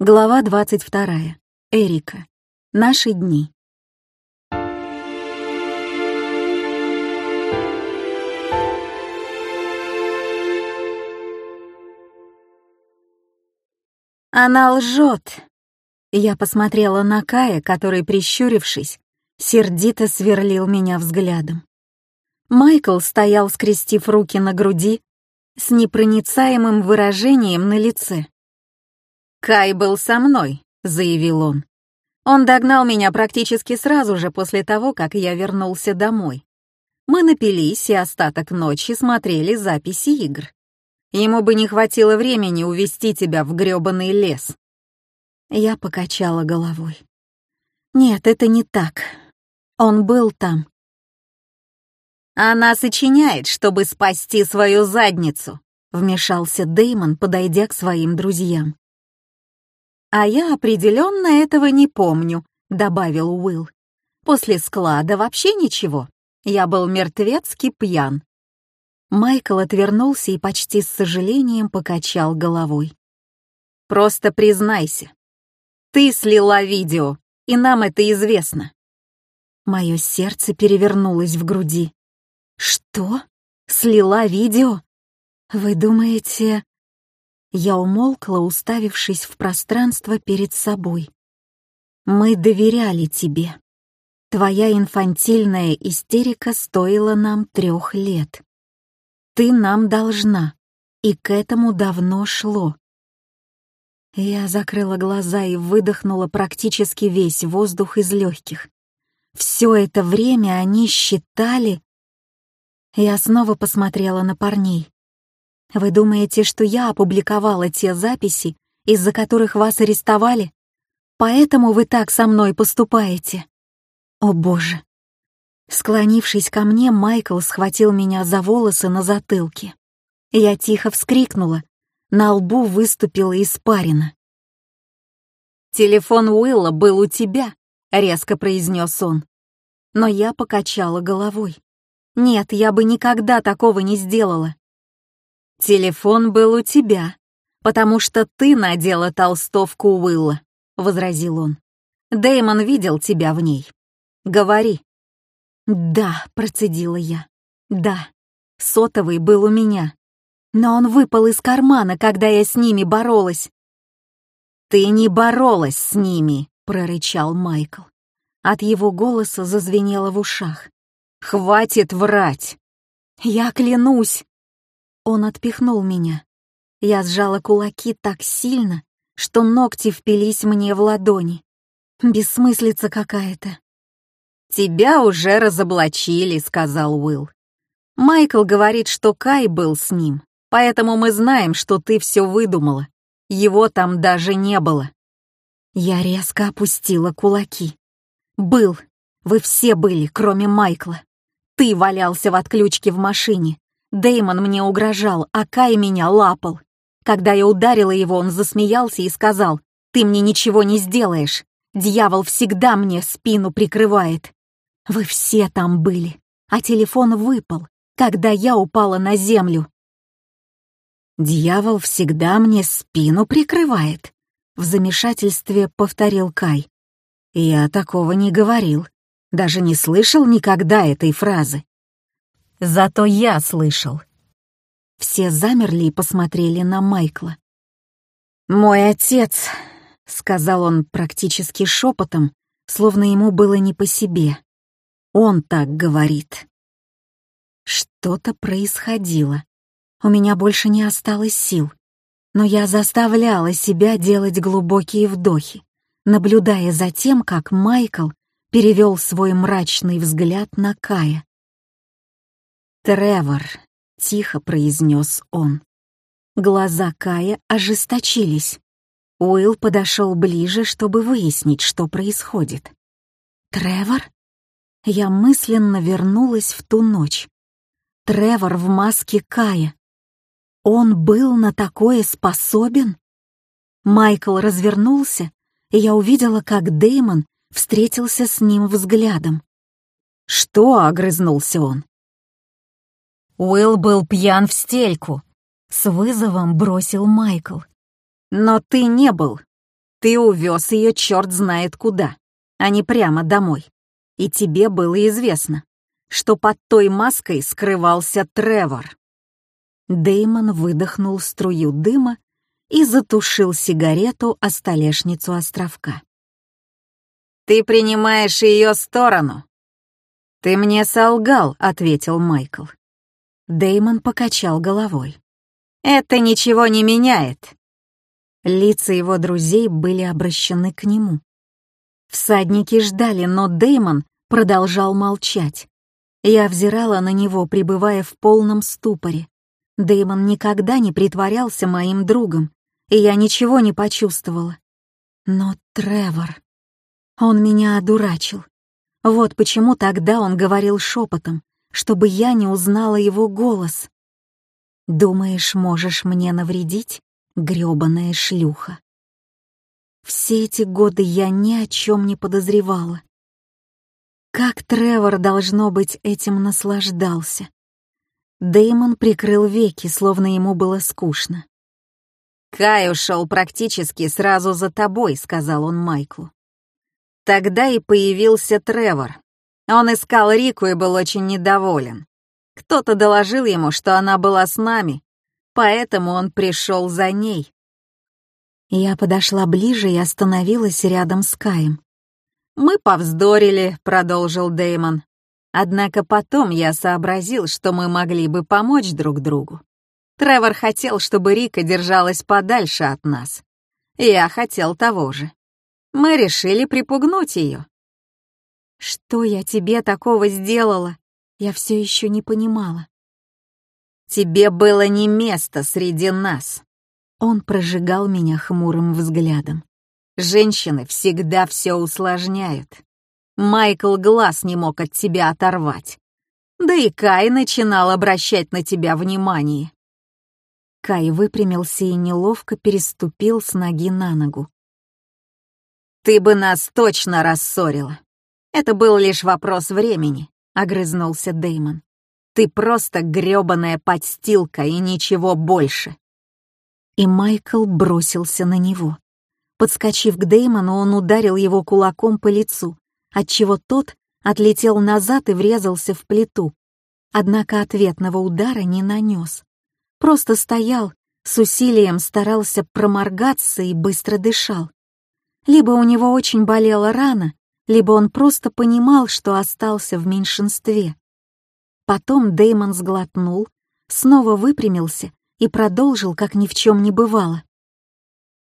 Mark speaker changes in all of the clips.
Speaker 1: Глава 22. Эрика. Наши дни. Она лжет. Я посмотрела на Кая, который, прищурившись, сердито сверлил меня взглядом. Майкл стоял, скрестив руки на груди, с непроницаемым выражением на лице. «Кай был со мной», — заявил он. Он догнал меня практически сразу же после того, как я вернулся домой. Мы напились и остаток ночи смотрели записи игр. Ему бы не хватило времени увести тебя в грёбаный лес. Я покачала головой. Нет, это не так. Он был там. Она сочиняет, чтобы спасти свою задницу, вмешался Деймон, подойдя к своим друзьям. «А я определенно этого не помню», — добавил Уилл. «После склада вообще ничего. Я был мертвецки пьян». Майкл отвернулся и почти с сожалением покачал головой. «Просто признайся. Ты слила видео, и нам это известно». Мое сердце перевернулось в груди. «Что? Слила видео? Вы думаете...» Я умолкла, уставившись в пространство перед собой. «Мы доверяли тебе. Твоя инфантильная истерика стоила нам трех лет. Ты нам должна, и к этому давно шло». Я закрыла глаза и выдохнула практически весь воздух из легких. Все это время они считали... Я снова посмотрела на парней. Вы думаете, что я опубликовала те записи, из-за которых вас арестовали? Поэтому вы так со мной поступаете? О боже. Склонившись ко мне, Майкл схватил меня за волосы на затылке. Я тихо вскрикнула. На лбу выступила испарина. «Телефон Уилла был у тебя», — резко произнес он. Но я покачала головой. «Нет, я бы никогда такого не сделала. «Телефон был у тебя, потому что ты надела толстовку Уилла», — возразил он. Дэймон видел тебя в ней. Говори». «Да», — процедила я. «Да, сотовый был у меня. Но он выпал из кармана, когда я с ними боролась». «Ты не боролась с ними», — прорычал Майкл. От его голоса зазвенело в ушах. «Хватит врать!» «Я клянусь!» Он отпихнул меня. Я сжала кулаки так сильно, что ногти впились мне в ладони. Бессмыслица какая-то. «Тебя уже разоблачили», — сказал Уилл. «Майкл говорит, что Кай был с ним, поэтому мы знаем, что ты все выдумала. Его там даже не было». Я резко опустила кулаки. «Был. Вы все были, кроме Майкла. Ты валялся в отключке в машине. Деймон мне угрожал, а Кай меня лапал. Когда я ударила его, он засмеялся и сказал, «Ты мне ничего не сделаешь. Дьявол всегда мне спину прикрывает». Вы все там были, а телефон выпал, когда я упала на землю. «Дьявол всегда мне спину прикрывает», — в замешательстве повторил Кай. «Я такого не говорил, даже не слышал никогда этой фразы. Зато я слышал. Все замерли и посмотрели на Майкла. «Мой отец», — сказал он практически шепотом, словно ему было не по себе. «Он так говорит». Что-то происходило. У меня больше не осталось сил, но я заставляла себя делать глубокие вдохи, наблюдая за тем, как Майкл перевел свой мрачный взгляд на Кая. «Тревор», — тихо произнес он. Глаза Кая ожесточились. Уилл подошел ближе, чтобы выяснить, что происходит. «Тревор?» Я мысленно вернулась в ту ночь. Тревор в маске Кая. Он был на такое способен? Майкл развернулся, и я увидела, как Дэймон встретился с ним взглядом. «Что?» — огрызнулся он. Уилл был пьян в стельку. С вызовом бросил Майкл. Но ты не был. Ты увез ее черт знает куда, а не прямо домой. И тебе было известно, что под той маской скрывался Тревор. Деймон выдохнул струю дыма и затушил сигарету о столешницу островка. «Ты принимаешь ее сторону». «Ты мне солгал», — ответил Майкл. Деймон покачал головой. «Это ничего не меняет». Лица его друзей были обращены к нему. Всадники ждали, но Деймон продолжал молчать. Я взирала на него, пребывая в полном ступоре. Деймон никогда не притворялся моим другом, и я ничего не почувствовала. Но Тревор... Он меня одурачил. Вот почему тогда он говорил шепотом, чтобы я не узнала его голос. «Думаешь, можешь мне навредить, грёбаная шлюха?» Все эти годы я ни о чем не подозревала. Как Тревор, должно быть, этим наслаждался. Деймон прикрыл веки, словно ему было скучно. «Кай ушел практически сразу за тобой», — сказал он Майклу. Тогда и появился Тревор. Он искал Рику и был очень недоволен. Кто-то доложил ему, что она была с нами, поэтому он пришел за ней. Я подошла ближе и остановилась рядом с Каем. «Мы повздорили», — продолжил Деймон. «Однако потом я сообразил, что мы могли бы помочь друг другу. Тревор хотел, чтобы Рика держалась подальше от нас. Я хотел того же. Мы решили припугнуть ее. Что я тебе такого сделала? Я все еще не понимала. Тебе было не место среди нас. Он прожигал меня хмурым взглядом. Женщины всегда все усложняют. Майкл глаз не мог от тебя оторвать. Да и Кай начинал обращать на тебя внимание. Кай выпрямился и неловко переступил с ноги на ногу. «Ты бы нас точно рассорила. Это был лишь вопрос времени», — огрызнулся Деймон. «Ты просто грёбаная подстилка и ничего больше». И Майкл бросился на него. Подскочив к Деймону, он ударил его кулаком по лицу, отчего тот отлетел назад и врезался в плиту. Однако ответного удара не нанес. Просто стоял, с усилием старался проморгаться и быстро дышал. Либо у него очень болела рана, либо он просто понимал, что остался в меньшинстве. Потом Деймон сглотнул, снова выпрямился и продолжил, как ни в чем не бывало.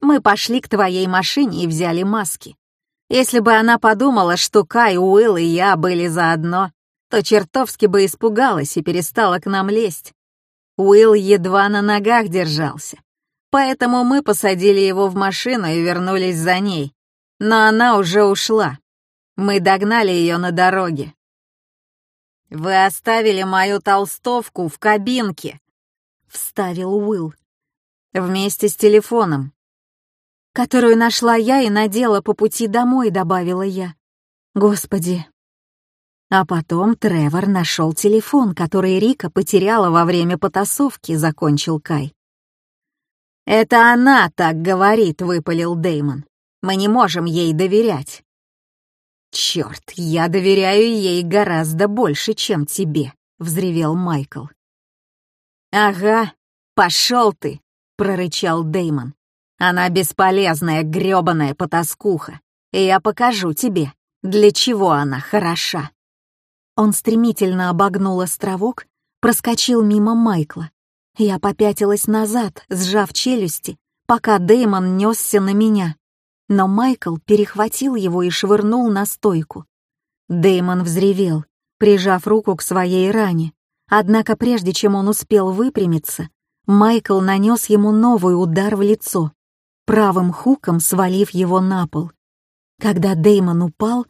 Speaker 1: «Мы пошли к твоей машине и взяли маски. Если бы она подумала, что Кай, Уилл и я были заодно, то чертовски бы испугалась и перестала к нам лезть. Уилл едва на ногах держался. Поэтому мы посадили его в машину и вернулись за ней. Но она уже ушла. Мы догнали ее на дороге. «Вы оставили мою толстовку в кабинке», — вставил Уилл. «Вместе с телефоном». «Которую нашла я и надела по пути домой», — добавила я. «Господи». А потом Тревор нашел телефон, который Рика потеряла во время потасовки, закончил Кай. «Это она так говорит», — выпалил Деймон. «Мы не можем ей доверять». «Черт, я доверяю ей гораздо больше, чем тебе», — взревел Майкл. «Ага, пошел ты», — прорычал Деймон. «Она бесполезная, грёбаная потаскуха, и я покажу тебе, для чего она хороша». Он стремительно обогнул островок, проскочил мимо Майкла, я попятилась назад, сжав челюсти, пока Дэймон несся на меня. Но Майкл перехватил его и швырнул на стойку. Дэймон взревел, прижав руку к своей ране. Однако прежде чем он успел выпрямиться, Майкл нанес ему новый удар в лицо, правым хуком свалив его на пол. Когда Дэймон упал,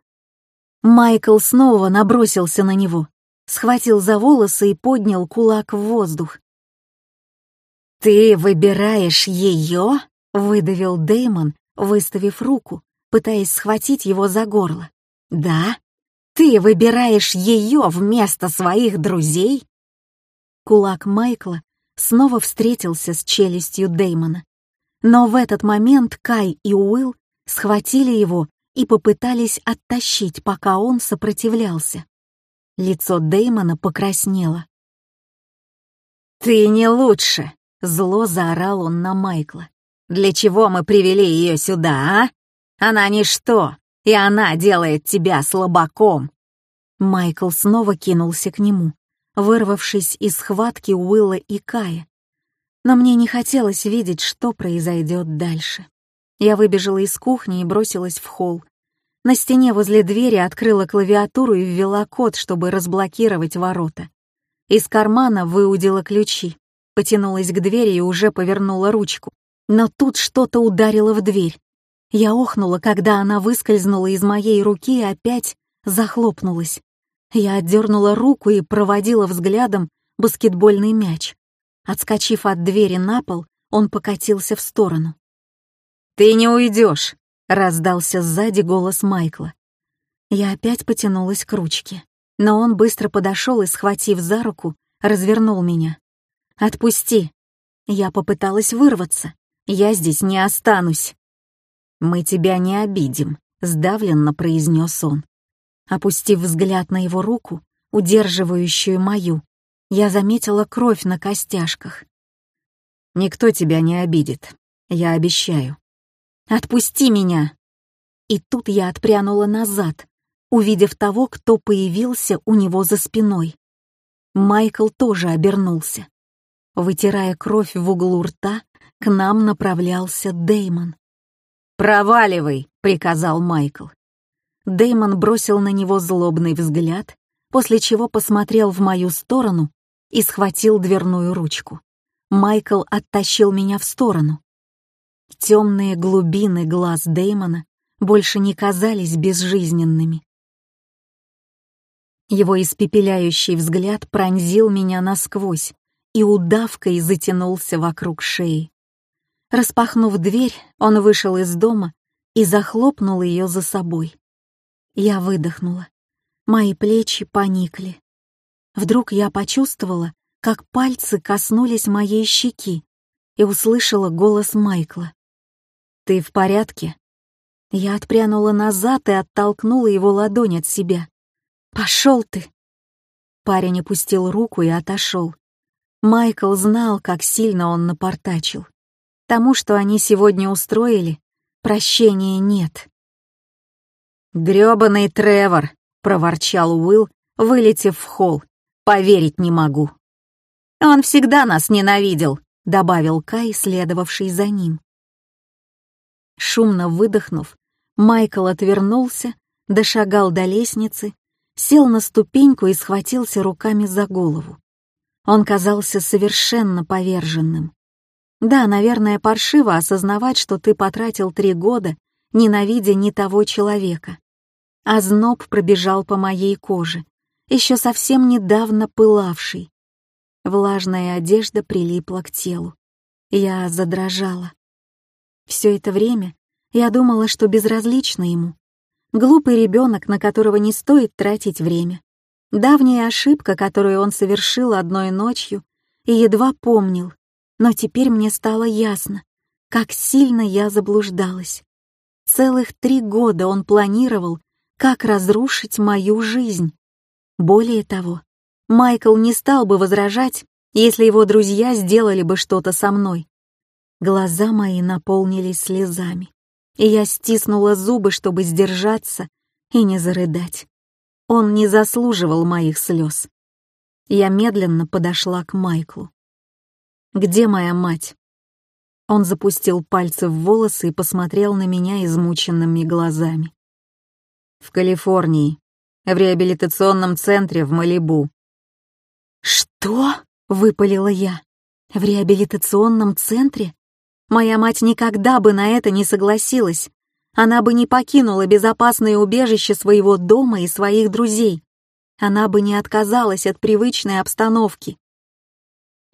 Speaker 1: Майкл снова набросился на него, схватил за волосы и поднял кулак в воздух. «Ты выбираешь ее?» — выдавил Деймон, выставив руку, пытаясь схватить его за горло. «Да? Ты выбираешь ее вместо своих друзей?» Кулак Майкла снова встретился с челюстью Деймона. Но в этот момент Кай и Уилл схватили его и попытались оттащить, пока он сопротивлялся. Лицо Дэймона покраснело. «Ты не лучше!» — зло заорал он на Майкла. «Для чего мы привели ее сюда, а? Она ничто, и она делает тебя слабаком!» Майкл снова кинулся к нему, вырвавшись из схватки Уилла и Кая. Но мне не хотелось видеть, что произойдет дальше. Я выбежала из кухни и бросилась в холл. На стене возле двери открыла клавиатуру и ввела код, чтобы разблокировать ворота. Из кармана выудила ключи, потянулась к двери и уже повернула ручку. Но тут что-то ударило в дверь. Я охнула, когда она выскользнула из моей руки и опять захлопнулась. Я отдернула руку и проводила взглядом баскетбольный мяч. Отскочив от двери на пол, он покатился в сторону. «Ты не уйдешь!» — раздался сзади голос Майкла. Я опять потянулась к ручке, но он быстро подошел и, схватив за руку, развернул меня. «Отпусти!» Я попыталась вырваться. «Я здесь не останусь!» «Мы тебя не обидим», — сдавленно произнес он. Опустив взгляд на его руку, удерживающую мою, я заметила кровь на костяшках. «Никто тебя не обидит, я обещаю». «Отпусти меня!» И тут я отпрянула назад, увидев того, кто появился у него за спиной. Майкл тоже обернулся. Вытирая кровь в углу рта, к нам направлялся Деймон. «Проваливай!» — приказал Майкл. Деймон бросил на него злобный взгляд, после чего посмотрел в мою сторону и схватил дверную ручку. Майкл оттащил меня в сторону. Темные глубины глаз Деймона больше не казались безжизненными. Его испепеляющий взгляд пронзил меня насквозь и удавкой затянулся вокруг шеи. Распахнув дверь, он вышел из дома и захлопнул ее за собой. Я выдохнула. Мои плечи поникли. Вдруг я почувствовала, как пальцы коснулись моей щеки и услышала голос Майкла. «Ты в порядке?» Я отпрянула назад и оттолкнула его ладонь от себя. «Пошел ты!» Парень опустил руку и отошел. Майкл знал, как сильно он напортачил. Тому, что они сегодня устроили, прощения нет. «Грёбаный Тревор!» — проворчал Уилл, вылетев в холл. «Поверить не могу». «Он всегда нас ненавидел», — добавил Кай, следовавший за ним. Шумно выдохнув, Майкл отвернулся, дошагал до лестницы, сел на ступеньку и схватился руками за голову. Он казался совершенно поверженным. Да, наверное, паршиво осознавать, что ты потратил три года, ненавидя не того человека. А зноб пробежал по моей коже, еще совсем недавно пылавший. Влажная одежда прилипла к телу. Я задрожала. Все это время я думала, что безразлично ему. Глупый ребенок, на которого не стоит тратить время. Давняя ошибка, которую он совершил одной ночью и едва помнил. Но теперь мне стало ясно, как сильно я заблуждалась. Целых три года он планировал, как разрушить мою жизнь. Более того, Майкл не стал бы возражать, если его друзья сделали бы что-то со мной. Глаза мои наполнились слезами, и я стиснула зубы, чтобы сдержаться и не зарыдать. Он не заслуживал моих слез. Я медленно подошла к Майклу. «Где моя мать?» Он запустил пальцы в волосы и посмотрел на меня измученными глазами. «В Калифорнии, в реабилитационном центре в Малибу». «Что?» — выпалила я. «В реабилитационном центре? Моя мать никогда бы на это не согласилась. Она бы не покинула безопасное убежище своего дома и своих друзей. Она бы не отказалась от привычной обстановки.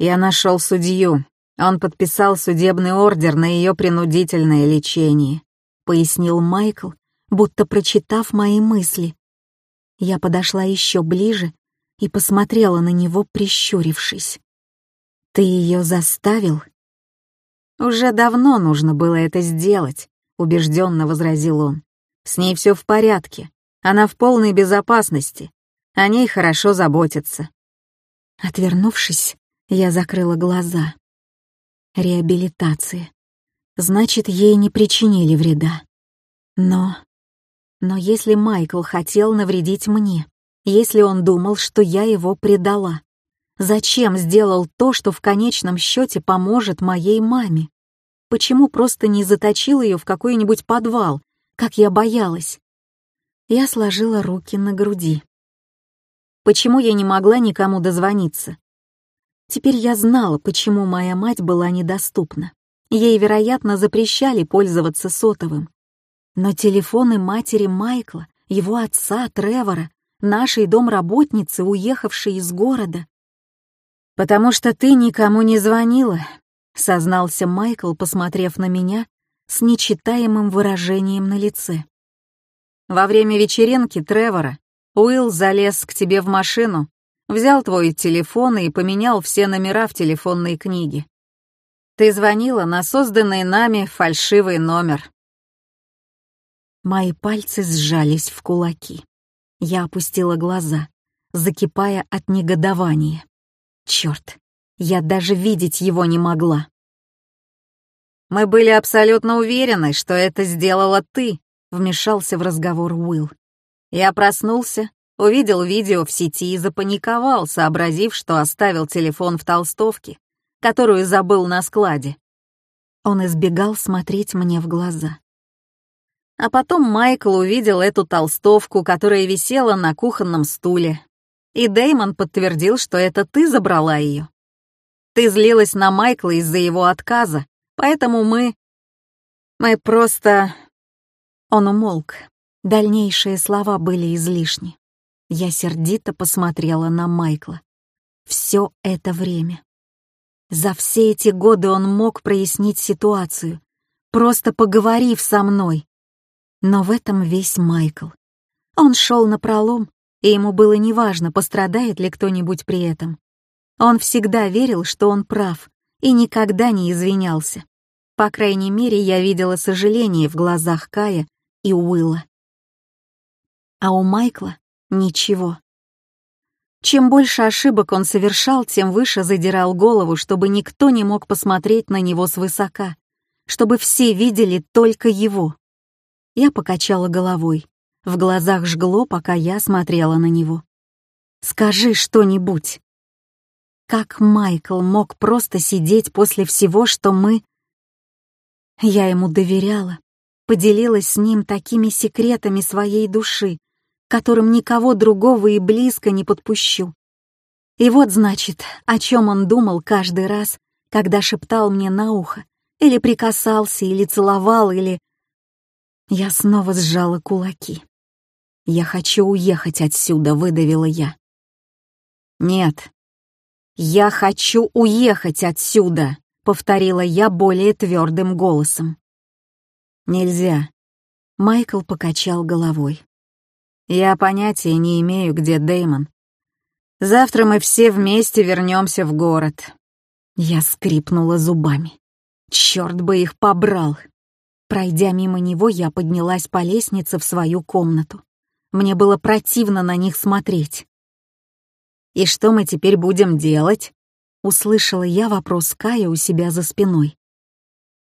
Speaker 1: Я нашел судью. Он подписал судебный ордер на ее принудительное лечение, пояснил Майкл, будто прочитав мои мысли. Я подошла еще ближе и посмотрела на него, прищурившись. «Ты ее заставил?» «Уже давно нужно было это сделать», — убежденно возразил он. «С ней все в порядке. Она в полной безопасности. О ней хорошо заботятся». Отвернувшись, я закрыла глаза. Реабилитация. Значит, ей не причинили вреда. Но... Но если Майкл хотел навредить мне, если он думал, что я его предала, зачем сделал то, что в конечном счете поможет моей маме? Почему просто не заточил ее в какой-нибудь подвал, как я боялась? Я сложила руки на груди. Почему я не могла никому дозвониться? Теперь я знала, почему моя мать была недоступна. Ей, вероятно, запрещали пользоваться сотовым. Но телефоны матери Майкла, его отца, Тревора, нашей домработницы, уехавшей из города. «Потому что ты никому не звонила», — сознался Майкл, посмотрев на меня с нечитаемым выражением на лице. «Во время вечеринки Тревора Уилл залез к тебе в машину, взял твой телефон и поменял все номера в телефонной книге. Ты звонила на созданный нами фальшивый номер». Мои пальцы сжались в кулаки. Я опустила глаза, закипая от негодования. Черт, я даже видеть его не могла. «Мы были абсолютно уверены, что это сделала ты», — вмешался в разговор Уилл. Я проснулся, увидел видео в сети и запаниковал, сообразив, что оставил телефон в толстовке, которую забыл на складе. Он избегал смотреть мне в глаза. А потом Майкл увидел эту толстовку, которая висела на кухонном стуле. И Деймон подтвердил, что это ты забрала ее. Ты злилась на Майкла из-за его отказа, поэтому мы... Мы просто... Он умолк. Дальнейшие слова были излишни. Я сердито посмотрела на Майкла. Все это время. За все эти годы он мог прояснить ситуацию, просто поговорив со мной. Но в этом весь Майкл. Он шел на пролом, и ему было неважно, пострадает ли кто-нибудь при этом. Он всегда верил, что он прав, и никогда не извинялся. По крайней мере, я видела сожаление в глазах Кая и Уилла. А у Майкла ничего. Чем больше ошибок он совершал, тем выше задирал голову, чтобы никто не мог посмотреть на него свысока, чтобы все видели только его. Я покачала головой. В глазах жгло, пока я смотрела на него. «Скажи что-нибудь». Как Майкл мог просто сидеть после всего, что мы... Я ему доверяла, поделилась с ним такими секретами своей души, которым никого другого и близко не подпущу. И вот, значит, о чем он думал каждый раз, когда шептал мне на ухо, или прикасался, или целовал, или я снова сжала кулаки. «Я хочу уехать отсюда», — выдавила я. «Нет, я хочу уехать отсюда», — повторила я более твердым голосом. «Нельзя», — Майкл покачал головой. «Я понятия не имею, где Деймон. Завтра мы все вместе вернемся в город». Я скрипнула зубами. Черт бы их побрал! Пройдя мимо него, я поднялась по лестнице в свою комнату. Мне было противно на них смотреть. «И что мы теперь будем делать?» — услышала я вопрос Кая у себя за спиной.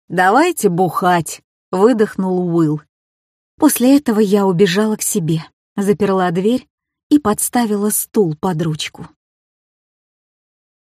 Speaker 1: «Давайте бухать», — выдохнул Уилл. После этого я убежала к себе, заперла дверь и подставила стул под ручку.